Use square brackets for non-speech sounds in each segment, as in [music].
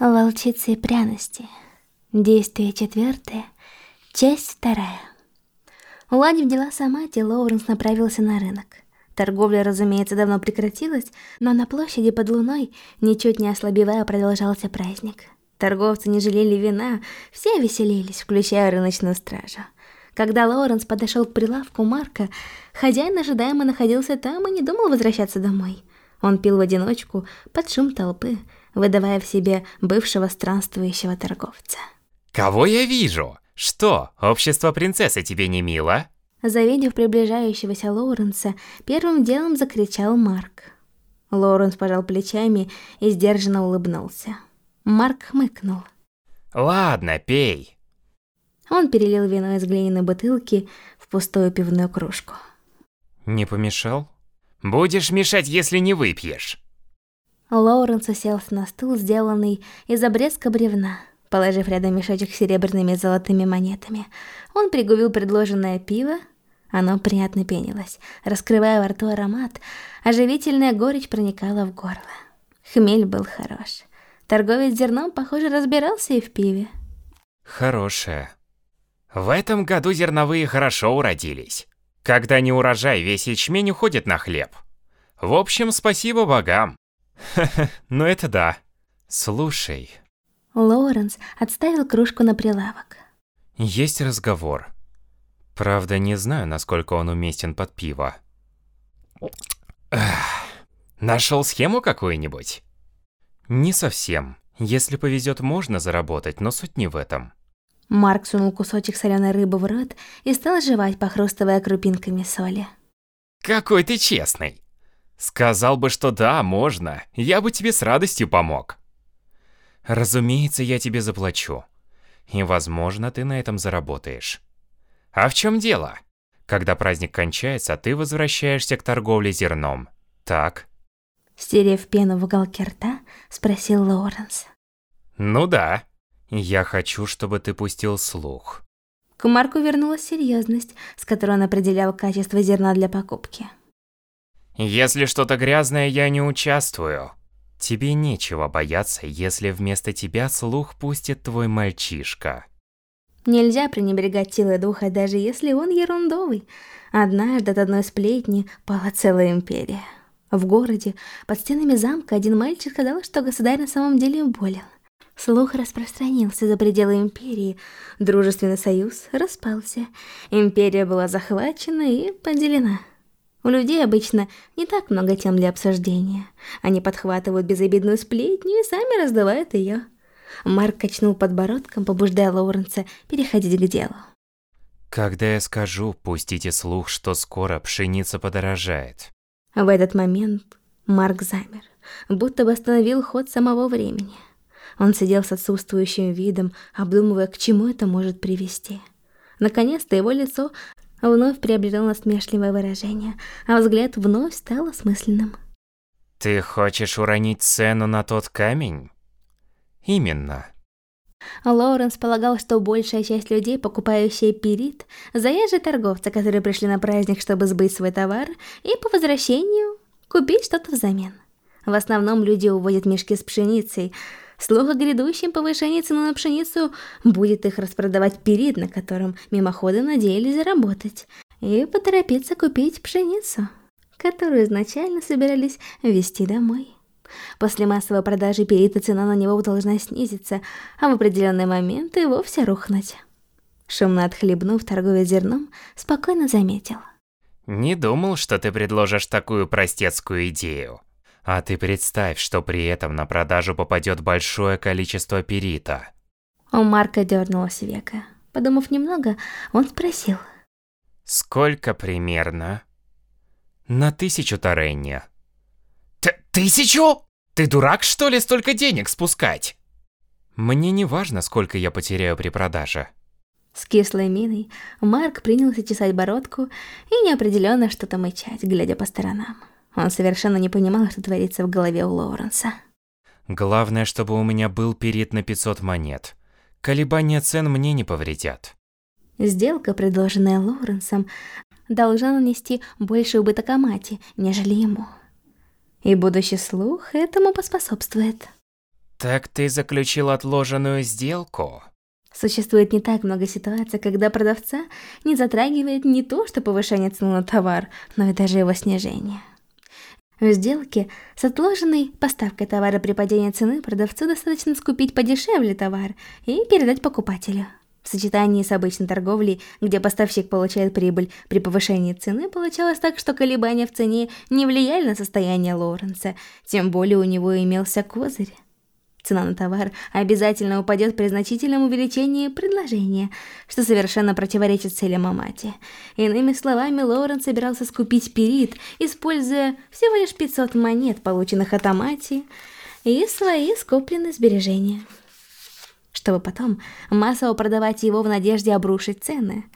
Волчицы и пряности. Действие четвертое. Часть вторая. Уладив дела Самати, Лоуренс направился на рынок. Торговля, разумеется, давно прекратилась, но на площади под луной, ничуть не ослабевая, продолжался праздник. Торговцы не жалели вина, все веселились, включая рыночную стражу. Когда Лоуренс подошел к прилавку Марка, хозяин ожидаемо находился там и не думал возвращаться домой. Он пил в одиночку, под шум толпы, выдавая в себе бывшего странствующего торговца. «Кого я вижу? Что, общество принцессы тебе не мило?» Завидев приближающегося Лоуренса, первым делом закричал Марк. Лоуренс пожал плечами и сдержанно улыбнулся. Марк хмыкнул. «Ладно, пей». Он перелил вино из глиняной бутылки в пустую пивную кружку. «Не помешал?» «Будешь мешать, если не выпьешь». Лоуренс уселся на стул, сделанный из обрезка бревна. Положив рядом мешочек с серебряными и золотыми монетами, он пригубил предложенное пиво. Оно приятно пенилось, раскрывая во рту аромат, оживительная горечь проникала в горло. Хмель был хорош. Торговец зерном, похоже, разбирался и в пиве. Хорошее. В этом году зерновые хорошо уродились. Когда не урожай, весь ячмень уходит на хлеб. В общем, спасибо богам. [laughs] Ну это да. Слушай. Лоуренс отставил кружку на прилавок. Есть разговор. Правда, не знаю, насколько он уместен под пиво. Нашел схему какую-нибудь? Не совсем. Если повезет, можно заработать, но суть не в этом. Марк сунул кусочек соленой рыбы в рот и стал жевать, похрустывая крупинками соли. Какой ты честный. Сказал бы, что да, можно, я бы тебе с радостью помог. Разумеется, я тебе заплачу. И, возможно, ты на этом заработаешь. А в чем дело? Когда праздник кончается, ты возвращаешься к торговле зерном. Так? Стерев пену в уголке рта, спросил Лоуренс. Ну да. Я хочу, чтобы ты пустил слух. К Марку вернулась серьезность, с которой он определял качество зерна для покупки. Если что-то грязное, я не участвую. Тебе нечего бояться, если вместо тебя слух пустит твой мальчишка. Нельзя пренебрегать силой духа, даже если он ерундовый. Однажды от одной сплетни пала целая империя. В городе, под стенами замка, один мальчик сказал, что государь на самом деле болен. Слух распространился за пределы империи, дружественный союз распался, империя была захвачена и поделена. У людей обычно не так много тем для обсуждения. Они подхватывают безобидную сплетню и сами раздавают ее. Марк качнул подбородком, побуждая Лоуренса переходить к делу. Когда я скажу, пустите слух, что скоро пшеница подорожает. В этот момент Марк замер, будто бы остановил ход самого времени. Он сидел с отсутствующим видом, обдумывая, к чему это может привести. Наконец-то его лицо вновь приобрело насмешливое выражение, а взгляд вновь стал осмысленным. Ты хочешь уронить цену на тот камень? Именно. Лоуренс полагал, что большая часть людей, покупающие пирит, заезжие торговцы, которые пришли на праздник, чтобы сбыть свой товар, и по возвращению купить что-то взамен. В основном люди увозят мешки с пшеницей. Слух о грядущем повышении цены на пшеницу будет их распродавать перед, на котором мимоходом надеялись заработать, и поторопиться купить пшеницу, которую изначально собирались везти домой. После массовой продажи перита цена на него должна снизиться, а в определенный момент и вовсе рухнуть. Шумно отхлебнув, торговец зерном спокойно заметил. Не думал, что ты предложишь такую простецкую идею. А ты представь, что при этом на продажу попадет большое количество перита. У Марка дернулось века. Подумав немного, он спросил. Сколько примерно? На тысячу Торенни. Т тысячу? Ты дурак, что ли, столько денег спускать? Мне не важно, сколько я потеряю при продаже. С кислой миной Марк принялся чесать бородку и неопределенно что-то мычать, глядя по сторонам. Он совершенно не понимал, что творится в голове у Лоуренса. Главное, чтобы у меня был перед на 500 монет. Колебания цен мне не повредят. Сделка, предложенная Лоуренсом, должна нанести больше убыток Амати, нежели ему. И будущий слух этому поспособствует. Так ты заключил отложенную сделку? Существует не так много ситуаций, когда продавца не затрагивает не то, что повышение цены на товар, но и даже его снижение. В сделке с отложенной поставкой товара при падении цены продавцу достаточно скупить подешевле товар и передать покупателю. В сочетании с обычной торговлей, где поставщик получает прибыль при повышении цены, получалось так, что колебания в цене не влияли на состояние Лоуренса, тем более у него имелся козырь. Цена на товар обязательно упадет при значительном увеличении предложения, что совершенно противоречит целям Амати. Иными словами, Лоурен собирался скупить перит, используя всего лишь 500 монет, полученных от Амати, и свои скопленные сбережения. Чтобы потом массово продавать его в надежде обрушить цены.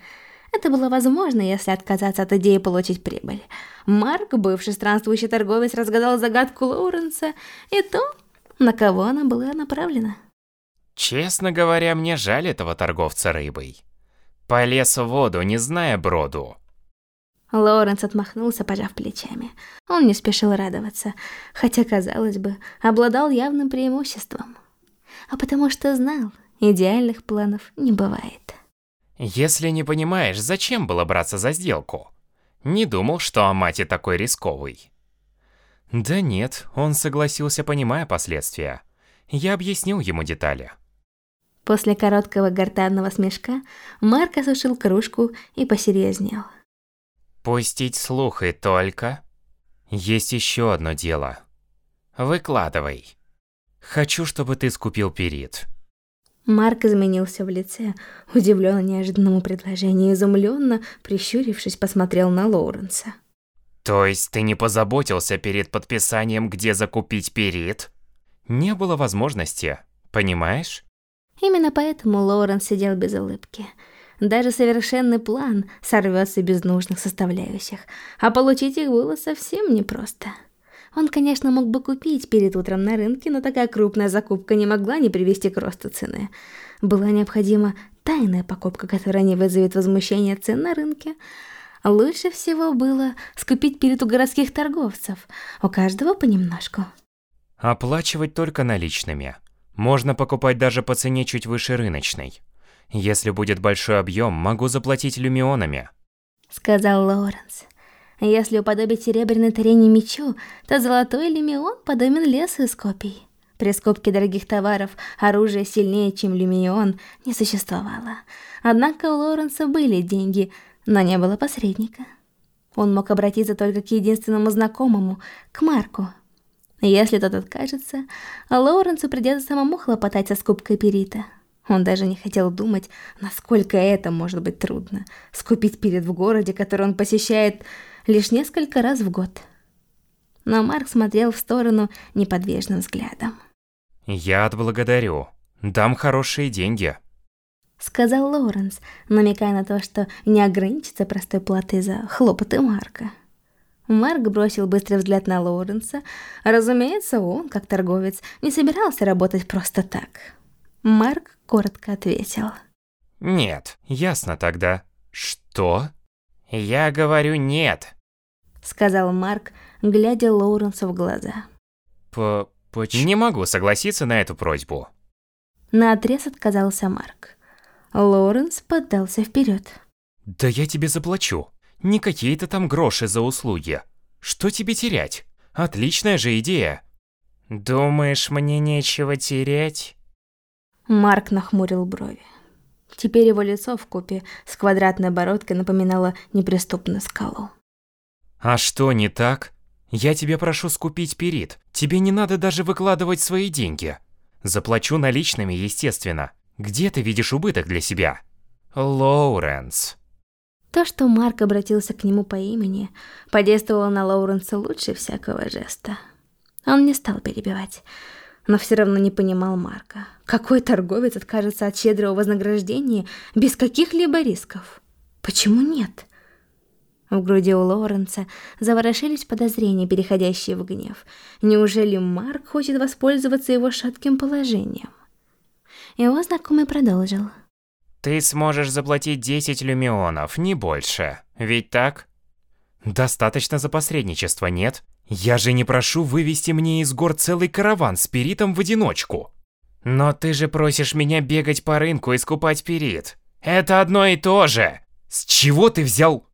Это было возможно, если отказаться от идеи получить прибыль. Марк, бывший странствующий торговец, разгадал загадку Лоуренса, и то на кого она была направлена. Честно говоря, мне жаль этого торговца рыбой. Полез в воду, не зная броду. Лоренс отмахнулся, пожав плечами. Он не спешил радоваться, хотя, казалось бы, обладал явным преимуществом. А потому что знал, идеальных планов не бывает. Если не понимаешь, зачем было браться за сделку? Не думал, что Амати такой рисковый. Да нет, он согласился, понимая последствия. Я объяснил ему детали. После короткого гортанного смешка Марк осушил кружку и посерьезнел. Пустить слух и только... Есть еще одно дело. Выкладывай. Хочу, чтобы ты скупил перит. Марк изменился в лице, удивленно неожиданному предложению, изумленно, прищурившись, посмотрел на Лоуренса. То есть ты не позаботился перед подписанием, где закупить перит? Не было возможности, понимаешь? Именно поэтому Лоурен сидел без улыбки. Даже совершенный план сорвется без нужных составляющих, а получить их было совсем непросто. Он, конечно, мог бы купить перед утром на рынке, но такая крупная закупка не могла не привести к росту цены. Была необходима тайная покупка, которая не вызовет возмущения цен на рынке, Лучше всего было скупить перед у городских торговцев, у каждого понемножку. Оплачивать только наличными. Можно покупать даже по цене чуть выше рыночной. Если будет большой объем, могу заплатить люмионами. Сказал Лоуренс. Если уподобить серебряной тарене мечу, то золотой люмион подобен лесу из копий. При скупке дорогих товаров оружие сильнее, чем люмион, не существовало. Однако у Лоуренса были деньги – но не было посредника. Он мог обратиться только к единственному знакомому, к Марку. Если тот откажется, Лоуренсу придется самому хлопотать со скупкой перита. Он даже не хотел думать, насколько это может быть трудно. Скупить перед в городе, который он посещает лишь несколько раз в год. Но Марк смотрел в сторону неподвижным взглядом. «Я отблагодарю. Дам хорошие деньги» сказал Лоуренс, намекая на то, что не ограничится простой платой за хлопоты Марка. Марк бросил быстрый взгляд на Лоуренса. Разумеется, он, как торговец, не собирался работать просто так. Марк коротко ответил. «Нет, ясно тогда. Что?» «Я говорю нет», — сказал Марк, глядя Лоуренсу в глаза. «По... почему?» «Не могу согласиться на эту просьбу». Наотрез отказался Марк. Лоуренс поддался вперед. «Да я тебе заплачу. Не какие-то там гроши за услуги. Что тебе терять? Отличная же идея». «Думаешь, мне нечего терять?» Марк нахмурил брови. Теперь его лицо в купе с квадратной бородкой напоминало неприступную скалу. «А что не так? Я тебя прошу скупить перит. Тебе не надо даже выкладывать свои деньги. Заплачу наличными, естественно. Где ты видишь убыток для себя? Лоуренс. То, что Марк обратился к нему по имени, подействовало на Лоуренса лучше всякого жеста. Он не стал перебивать, но все равно не понимал Марка. Какой торговец откажется от щедрого вознаграждения без каких-либо рисков? Почему нет? В груди у Лоуренса заворошились подозрения, переходящие в гнев. Неужели Марк хочет воспользоваться его шатким положением? Его знакомый продолжил. Ты сможешь заплатить 10 люмионов, не больше. Ведь так? Достаточно за посредничество, нет? Я же не прошу вывести мне из гор целый караван с перитом в одиночку. Но ты же просишь меня бегать по рынку и скупать перит. Это одно и то же. С чего ты взял...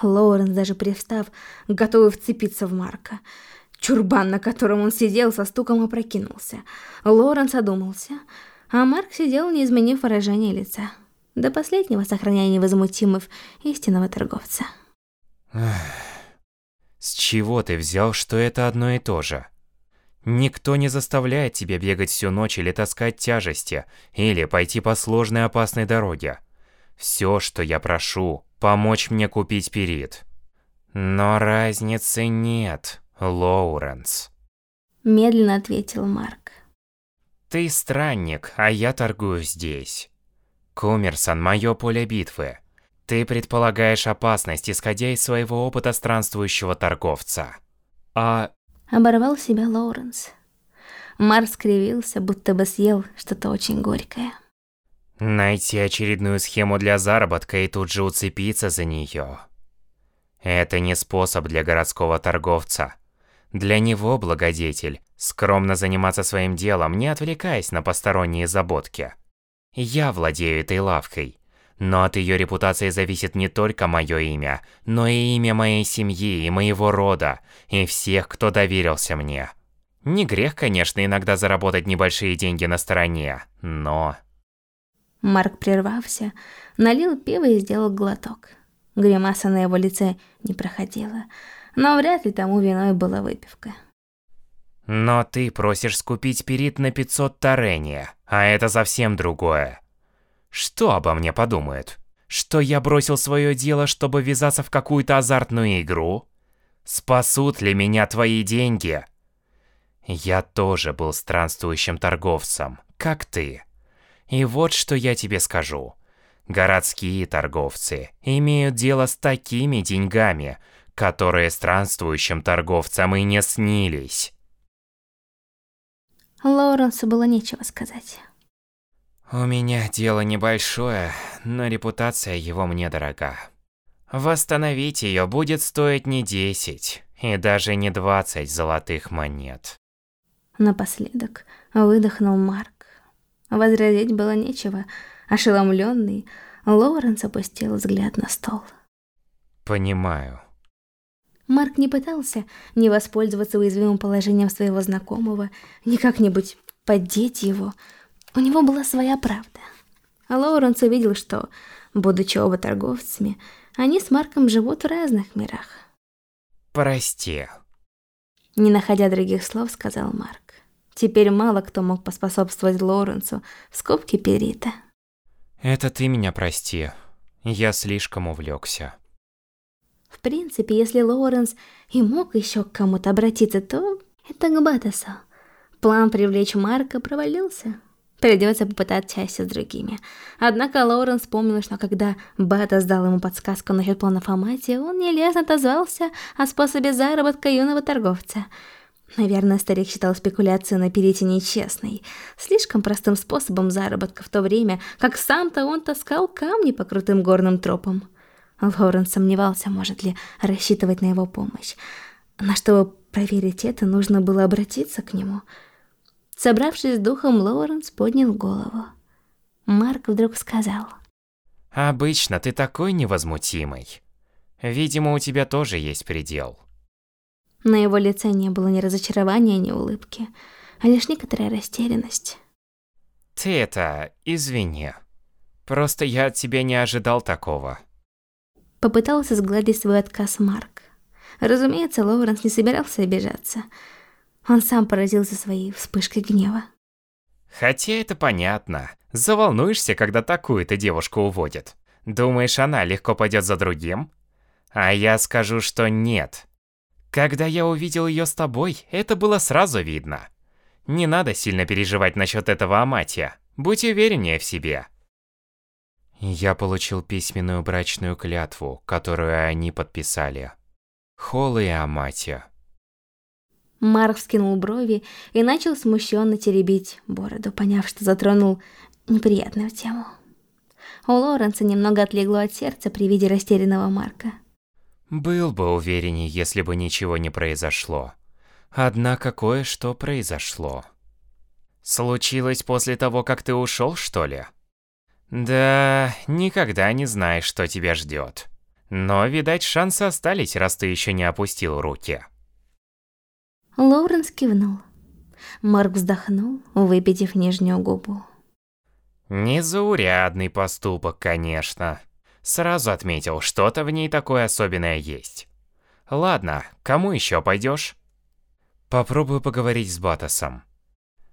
Лоуренс, даже привстав, готовый вцепиться в Марка. Чурбан, на котором он сидел, со стуком опрокинулся. Лоуренс одумался, а Марк сидел, не изменив выражение лица. До последнего сохраняя невозмутимых истинного торговца. С чего ты взял, что это одно и то же? Никто не заставляет тебя бегать всю ночь или таскать тяжести, или пойти по сложной опасной дороге. Все, что я прошу, помочь мне купить перит. Но разницы нет, Лоуренс. Медленно ответил Марк. Ты странник, а я торгую здесь. Кумерсон – мое поле битвы. Ты предполагаешь опасность, исходя из своего опыта странствующего торговца. А... Оборвал себя Лоуренс. Марк скривился, будто бы съел что-то очень горькое. Найти очередную схему для заработка и тут же уцепиться за нее. Это не способ для городского торговца. Для него, благодетель, скромно заниматься своим делом, не отвлекаясь на посторонние заботки. Я владею этой лавкой, но от ее репутации зависит не только мое имя, но и имя моей семьи и моего рода, и всех, кто доверился мне. Не грех, конечно, иногда заработать небольшие деньги на стороне, но... Марк прервался, налил пиво и сделал глоток. Гримаса на его лице не проходила, но вряд ли тому виной была выпивка. Но ты просишь скупить перит на 500 тарения, а это совсем другое. Что обо мне подумают? Что я бросил свое дело, чтобы ввязаться в какую-то азартную игру? Спасут ли меня твои деньги? Я тоже был странствующим торговцем, как ты. И вот что я тебе скажу. Городские торговцы имеют дело с такими деньгами, которые странствующим торговцам и не снились. Лоуренсу было нечего сказать. У меня дело небольшое, но репутация его мне дорога. Восстановить ее будет стоить не 10 и даже не 20 золотых монет. Напоследок выдохнул Марк. Возразить было нечего. Ошеломленный, Лоуренс опустил взгляд на стол. Понимаю. Марк не пытался не воспользоваться уязвимым положением своего знакомого, ни как-нибудь поддеть его. У него была своя правда. А Лоуренс увидел, что, будучи оба торговцами, они с Марком живут в разных мирах. Прости. Не находя других слов, сказал Марк. Теперь мало кто мог поспособствовать Лоуренсу в скобке перита. Это ты меня прости. Я слишком увлекся. В принципе, если Лоуренс и мог еще к кому-то обратиться, то это к Батасу. План привлечь Марка провалился. Придется попытать счастье с другими. Однако Лоуренс вспомнил, что когда Батас дал ему подсказку насчет планов Амати, он нелестно отозвался о способе заработка юного торговца – Наверное, старик считал спекуляцию на перете нечестной, слишком простым способом заработка в то время, как сам-то он таскал камни по крутым горным тропам. Лоренс сомневался, может ли рассчитывать на его помощь. На чтобы проверить это, нужно было обратиться к нему. Собравшись с духом, Лоуренс поднял голову. Марк вдруг сказал. «Обычно ты такой невозмутимый. Видимо, у тебя тоже есть предел». На его лице не было ни разочарования, ни улыбки, а лишь некоторая растерянность. Ты это, извини. Просто я от тебя не ожидал такого. Попытался сгладить свой отказ Марк. Разумеется, Лоуренс не собирался обижаться. Он сам поразился своей вспышкой гнева. Хотя это понятно. Заволнуешься, когда такую-то девушку уводят. Думаешь, она легко пойдет за другим? А я скажу, что нет. Когда я увидел ее с тобой, это было сразу видно. Не надо сильно переживать насчет этого Аматия. Будь увереннее в себе. Я получил письменную брачную клятву, которую они подписали. Холл и Аматия. Марк вскинул брови и начал смущенно теребить бороду, поняв, что затронул неприятную тему. У Лоренса немного отлегло от сердца при виде растерянного Марка. Был бы уверенней, если бы ничего не произошло. Однако кое-что произошло. Случилось после того, как ты ушел, что ли? Да, никогда не знаешь, что тебя ждет. Но, видать, шансы остались, раз ты еще не опустил руки. Лоуренс кивнул. Марк вздохнул, выпитив нижнюю губу. Незаурядный поступок, конечно. Сразу отметил, что-то в ней такое особенное есть. Ладно, кому еще пойдешь? Попробую поговорить с Батасом.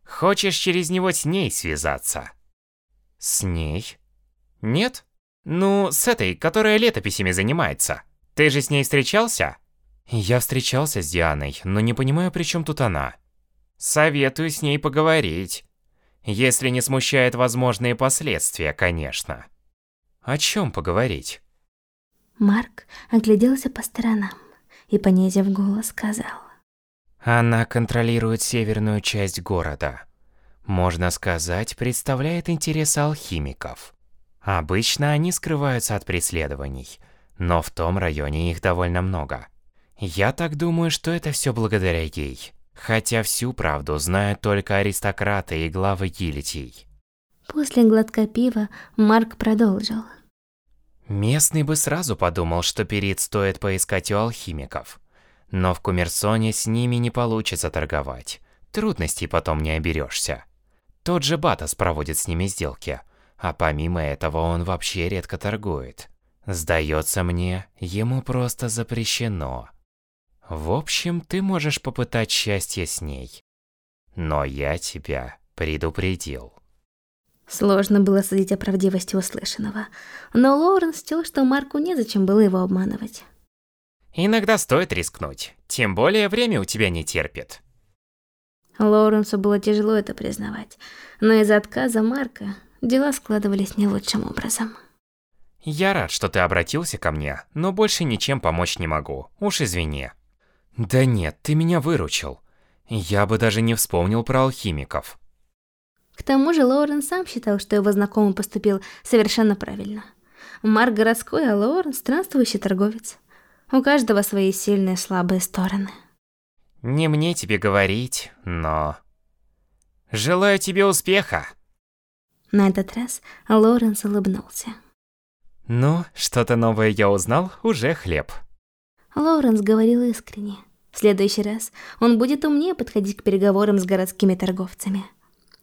Хочешь через него с ней связаться? С ней? Нет? Ну, с этой, которая летописями занимается. Ты же с ней встречался? Я встречался с Дианой, но не понимаю, при чем тут она. Советую с ней поговорить. Если не смущает возможные последствия, конечно. О чем поговорить? Марк огляделся по сторонам и, понизив голос, сказал. Она контролирует северную часть города. Можно сказать, представляет интересы алхимиков. Обычно они скрываются от преследований, но в том районе их довольно много. Я так думаю, что это все благодаря ей. Хотя всю правду знают только аристократы и главы гильдий. После глотка пива Марк продолжил. Местный бы сразу подумал, что перит стоит поискать у алхимиков. Но в Кумерсоне с ними не получится торговать. Трудностей потом не оберешься. Тот же Батас проводит с ними сделки, а помимо этого он вообще редко торгует. Сдается мне, ему просто запрещено. В общем, ты можешь попытать счастье с ней. Но я тебя предупредил. Сложно было судить о правдивости услышанного, но Лоуренс счел, что Марку незачем было его обманывать. Иногда стоит рискнуть, тем более время у тебя не терпит. Лоуренсу было тяжело это признавать, но из-за отказа Марка дела складывались не лучшим образом. Я рад, что ты обратился ко мне, но больше ничем помочь не могу, уж извини. Да нет, ты меня выручил. Я бы даже не вспомнил про алхимиков. К тому же Лоурен сам считал, что его знакомый поступил совершенно правильно. Марк городской, а Лоурен странствующий торговец. У каждого свои сильные и слабые стороны. Не мне тебе говорить, но... Желаю тебе успеха. На этот раз Лоуренс улыбнулся. Ну, что-то новое я узнал, уже хлеб. Лоуренс говорил искренне. В следующий раз он будет умнее подходить к переговорам с городскими торговцами.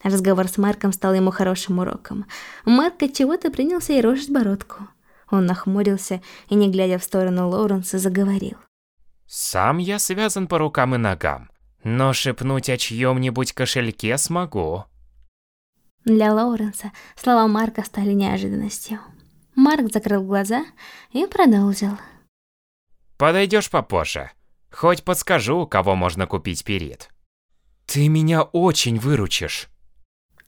Разговор с Марком стал ему хорошим уроком. Марк от чего-то принялся и рожить бородку. Он нахмурился и, не глядя в сторону Лоуренса, заговорил. «Сам я связан по рукам и ногам, но шепнуть о чьем-нибудь кошельке смогу». Для Лоуренса слова Марка стали неожиданностью. Марк закрыл глаза и продолжил. Подойдешь попозже. Хоть подскажу, кого можно купить перед. Ты меня очень выручишь.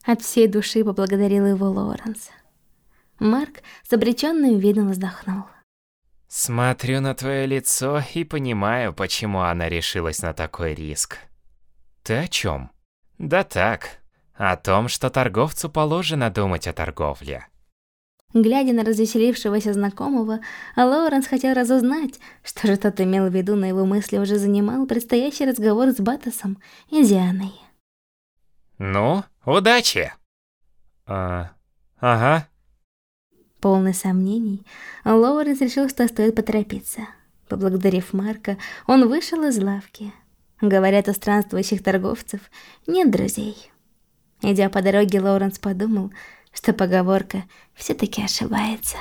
От всей души поблагодарил его Лоуренс. Марк с обреченным видом вздохнул. Смотрю на твое лицо и понимаю, почему она решилась на такой риск. Ты о чем? Да так, о том, что торговцу положено думать о торговле. Глядя на развеселившегося знакомого, Лоуренс хотел разузнать, что же тот имел в виду, но его мысли уже занимал предстоящий разговор с Батосом и Дианой. «Ну, удачи!» «А... ага». Полный сомнений, Лоуренс решил, что стоит поторопиться. Поблагодарив Марка, он вышел из лавки. Говорят, у странствующих торговцев нет друзей. Идя по дороге, Лоуренс подумал, что поговорка все-таки ошибается.